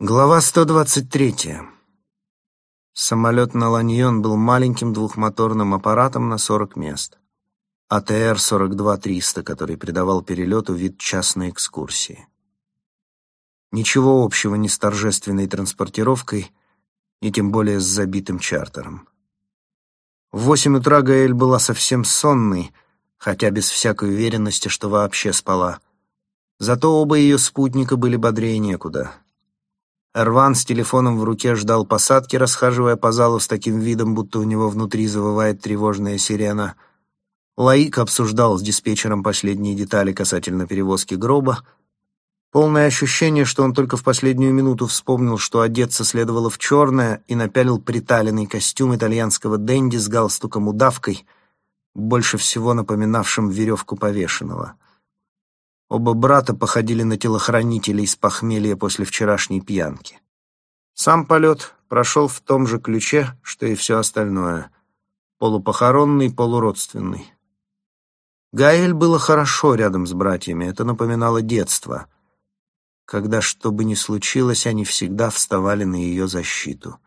Глава 123. Самолет на Ланьон был маленьким двухмоторным аппаратом на 40 мест. АТР-42-300, который придавал перелету вид частной экскурсии. Ничего общего ни с торжественной транспортировкой, ни тем более с забитым чартером. В восемь утра Гаэль была совсем сонной, хотя без всякой уверенности, что вообще спала. Зато оба ее спутника были бодрее некуда — Эрван с телефоном в руке ждал посадки, расхаживая по залу с таким видом, будто у него внутри завывает тревожная сирена. Лаик обсуждал с диспетчером последние детали касательно перевозки гроба. Полное ощущение, что он только в последнюю минуту вспомнил, что одеться следовало в черное, и напялил приталенный костюм итальянского денди с галстуком-удавкой, больше всего напоминавшим веревку повешенного — Оба брата походили на телохранителей с похмелья после вчерашней пьянки. Сам полет прошел в том же ключе, что и все остальное. Полупохоронный, полуродственный. Гаэль было хорошо рядом с братьями, это напоминало детство, когда, что бы ни случилось, они всегда вставали на ее защиту.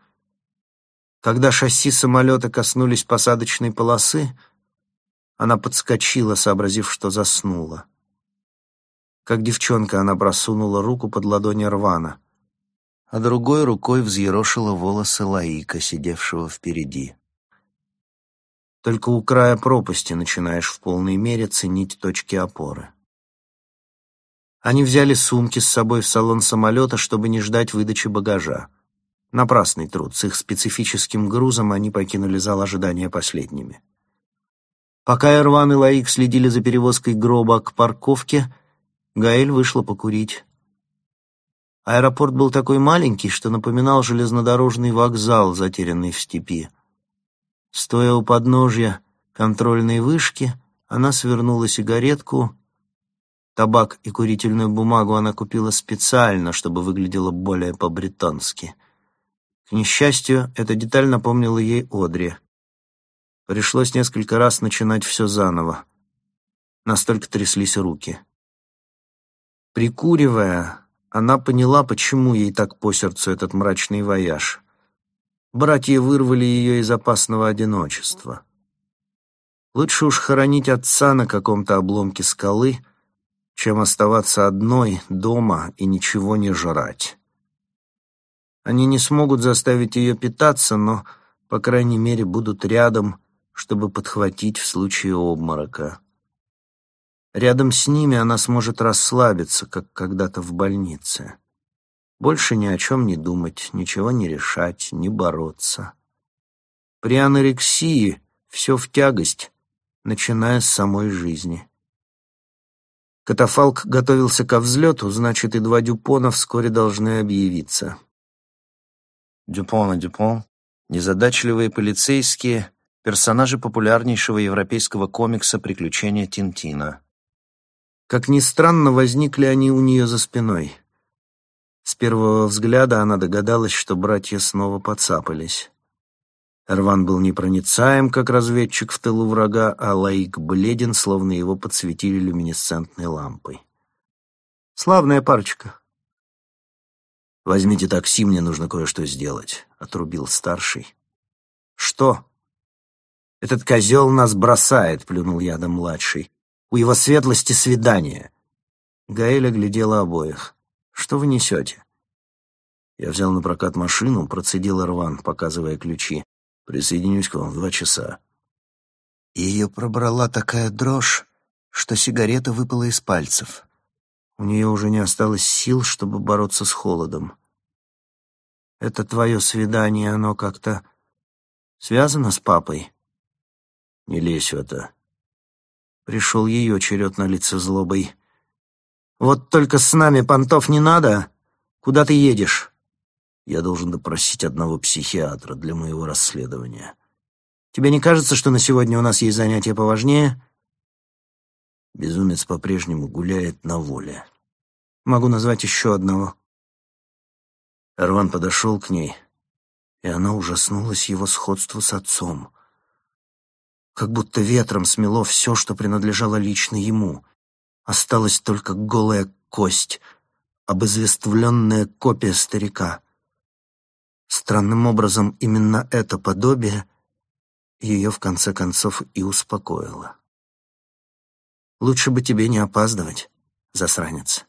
Когда шасси самолета коснулись посадочной полосы, она подскочила, сообразив, что заснула. Как девчонка она просунула руку под ладонь Рвана, а другой рукой взъерошила волосы Лаика, сидевшего впереди. Только у края пропасти начинаешь в полной мере ценить точки опоры. Они взяли сумки с собой в салон самолета, чтобы не ждать выдачи багажа. Напрасный труд. С их специфическим грузом они покинули зал ожидания последними. Пока Ирван и Лаик следили за перевозкой гроба к парковке, Гаэль вышла покурить. Аэропорт был такой маленький, что напоминал железнодорожный вокзал, затерянный в степи. Стоя у подножья контрольной вышки, она свернула сигаретку. Табак и курительную бумагу она купила специально, чтобы выглядело более по-британски. К несчастью, эта деталь напомнила ей Одри. Пришлось несколько раз начинать все заново. Настолько тряслись руки. Прикуривая, она поняла, почему ей так по сердцу этот мрачный вояж. Братья вырвали ее из опасного одиночества. Лучше уж хоронить отца на каком-то обломке скалы, чем оставаться одной дома и ничего не жрать. Они не смогут заставить ее питаться, но, по крайней мере, будут рядом, чтобы подхватить в случае обморока. Рядом с ними она сможет расслабиться, как когда-то в больнице. Больше ни о чем не думать, ничего не решать, не бороться. При анорексии все в тягость, начиная с самой жизни. Катафалк готовился ко взлету, значит, и два Дюпона вскоре должны объявиться. Дюпон и Дюпон — незадачливые полицейские, персонажи популярнейшего европейского комикса «Приключения Тинтина». Как ни странно, возникли они у нее за спиной. С первого взгляда она догадалась, что братья снова подцапались. Эрван был непроницаем, как разведчик в тылу врага, а Лаик бледен, словно его подсветили люминесцентной лампой. «Славная парочка». «Возьмите такси, мне нужно кое-что сделать», — отрубил старший. «Что?» «Этот козел нас бросает», — плюнул ядом младший. У его светлости свидание». Гаэля глядела обоих. «Что вы несете?» Я взял на прокат машину, процедил Ирван, показывая ключи. «Присоединюсь к вам в два часа». Ее пробрала такая дрожь, что сигарета выпала из пальцев. У нее уже не осталось сил, чтобы бороться с холодом. «Это твое свидание, оно как-то связано с папой?» «Не лезь в это», Пришел ее черед на лице злобой. «Вот только с нами понтов не надо. Куда ты едешь?» «Я должен допросить одного психиатра для моего расследования». «Тебе не кажется, что на сегодня у нас есть занятия поважнее?» Безумец по-прежнему гуляет на воле. Могу назвать еще одного. Эрван подошел к ней, и она ужаснулась его сходству с отцом как будто ветром смело все, что принадлежало лично ему. Осталась только голая кость, обезвествленная копия старика. Странным образом именно это подобие ее в конце концов и успокоило. «Лучше бы тебе не опаздывать, засранец».